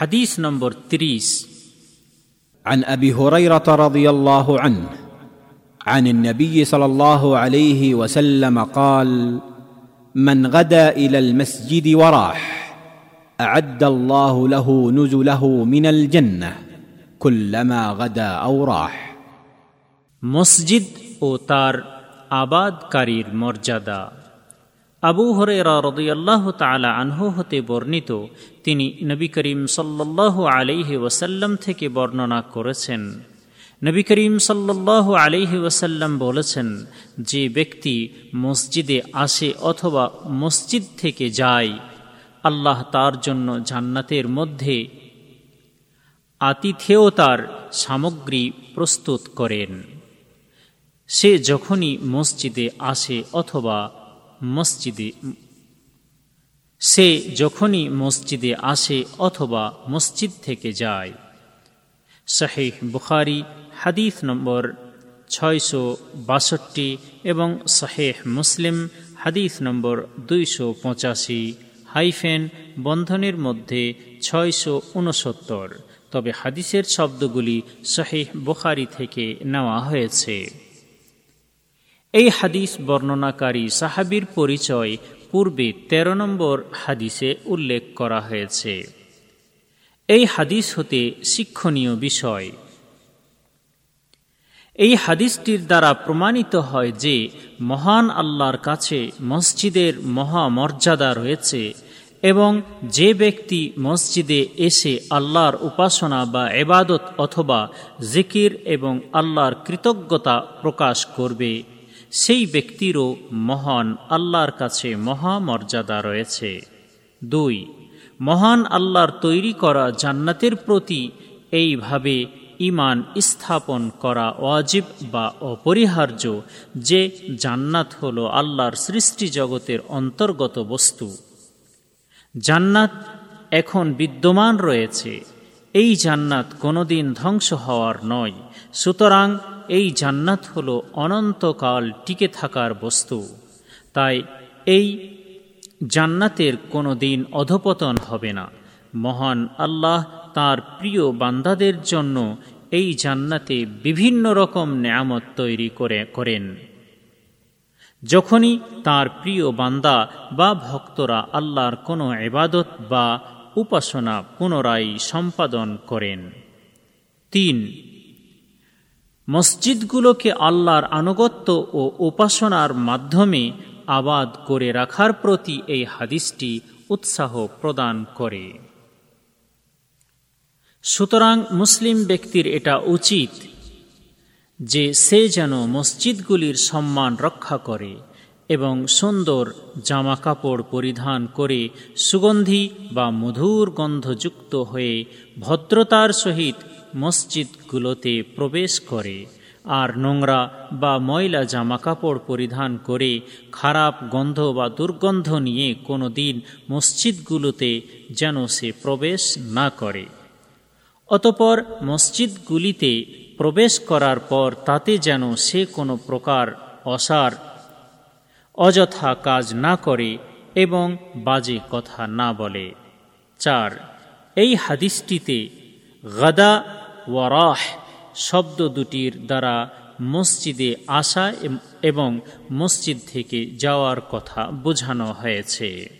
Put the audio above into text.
حديث نمبر تريس. عن أبي هريرة رضي الله عنه عن النبي صلى الله عليه وسلم قال من غدا إلى المسجد وراح أعد الله له نزله من الجنة كلما غدا أو راح. مسجد أوتار آباد كارير مرجدا. আবু হরেরা রদিয়াল্লাহ তালা আনহু হতে বর্ণিত, তিনি নবী করিম সাল্লাহ আলিহি ওয়াসাল্লাম থেকে বর্ণনা করেছেন। নবী করিম সাল্লাহ আলিহি ওয়াসাল্লাম বলেছেন, যে ব্যক্তি মসজিদে আসে অথবা মসজিদ থেকে যায়, আল্লাহ তার জন্য জান্নাতের মধ্যে আতিথেয়তার সামগ্রী প্রস্তুত করেন। সে যখনই মসজিদে আসে অথবা মসজিদে, সে যখনই মসজিদে আসে অথবা মসজিদ থেকে যায়। শাহেহ বুখারি হাদিস নম্বর ছয়শো বাষট্টি এবং শাহেহ মুসলিম হাদিস নম্বর দুইশো পঁচাশি হাইফেন বন্ধনের মধ্যে ছয়শো উনসত্তর। তবে হাদিসের শব্দগুলি শাহেহ বুখারি থেকে নেওয়া হয়েছে। এই হাদিস বর্ণনাকারী সাহাবির পরিচয় পূর্বে ১৩ নম্বর হাদিসে উল্লেখ করা হয়েছে। এই হাদিস হতে শিক্ষণীয় বিষয়। এই হাদিসটির দ্বারা প্রমাণিত হয় যে মহান আল্লাহর কাছে মসজিদের মহামর্যাদা রয়েছে এবং যে ব্যক্তি মসজিদে এসে আল্লাহর উপাসনা বা এবাদত অথবা জিকির এবং আল্লাহর কৃতজ্ঞতা প্রকাশ করবে সেই ব্যক্তিরও মহান আল্লাহর কাছে মহামর্যাদা রয়েছে। দুই, মহান আল্লাহর তৈরি করা জান্নাতের প্রতি এইভাবে ইমান স্থাপন করা ওয়াজিব বা অপরিহার্য যে জান্নাত হল আল্লাহর সৃষ্টি জগতের অন্তর্গত বস্তু। জান্নাত এখন বিদ্যমান রয়েছে। এই জান্নাত কোনোদিন ধ্বংস হওয়ার নয়। সুতরাং এই জান্নাত হল অনন্তকাল টিকে থাকার বস্তু। তাই এই জান্নাতের কোনো দিন অধপতন হবে না। মহান আল্লাহ তার প্রিয় বান্দাদের জন্য এই জান্নাতে বিভিন্ন রকম নেয়ামত তৈরি করে, করেন। যখনই তার প্রিয় বান্দা বা ভক্তরা আল্লাহর কোনো এবাদত বা উপাসনা পুনরায় সম্পাদন করেন। তিন মসজিদগুলোকে আল্লাহর আনুগত্য ও উপাসনার মাধ্যমে আবাদ করে রাখার প্রতি এই হাদিসটি উৎসাহ প্রদান করে। সুতরাং মুসলিম ব্যক্তির এটা উচিত যে সে যেন মসজিদগুলির সম্মান রক্ষা করে এবং সুন্দর জামা কাপড় পরিধান করে সুগন্ধি বা মধুর গন্ধযুক্ত হয়ে ভদ্রতার সহিত মসজিদগুলোতে প্রবেশ করে আর নোংরা বা ময়লা জামাকাপড় পরিধান করে খারাপ গন্ধ বা দুর্গন্ধ নিয়ে কোনো দিন মসজিদগুলোতে যেন সে প্রবেশ না করে। অতপর মসজিদগুলিতে প্রবেশ করার পর তাতে যেন সে কোনো প্রকার অসার, অযথা কাজ না করে এবং বাজে কথা না বলে। চার, এই হাদিসটিতে গাদা ওয়ারাহ শব্দ দুটির দ্বারা মসজিদে আসা এবং মসজিদ থেকে যাওয়ার কথা বোঝানো হয়েছে।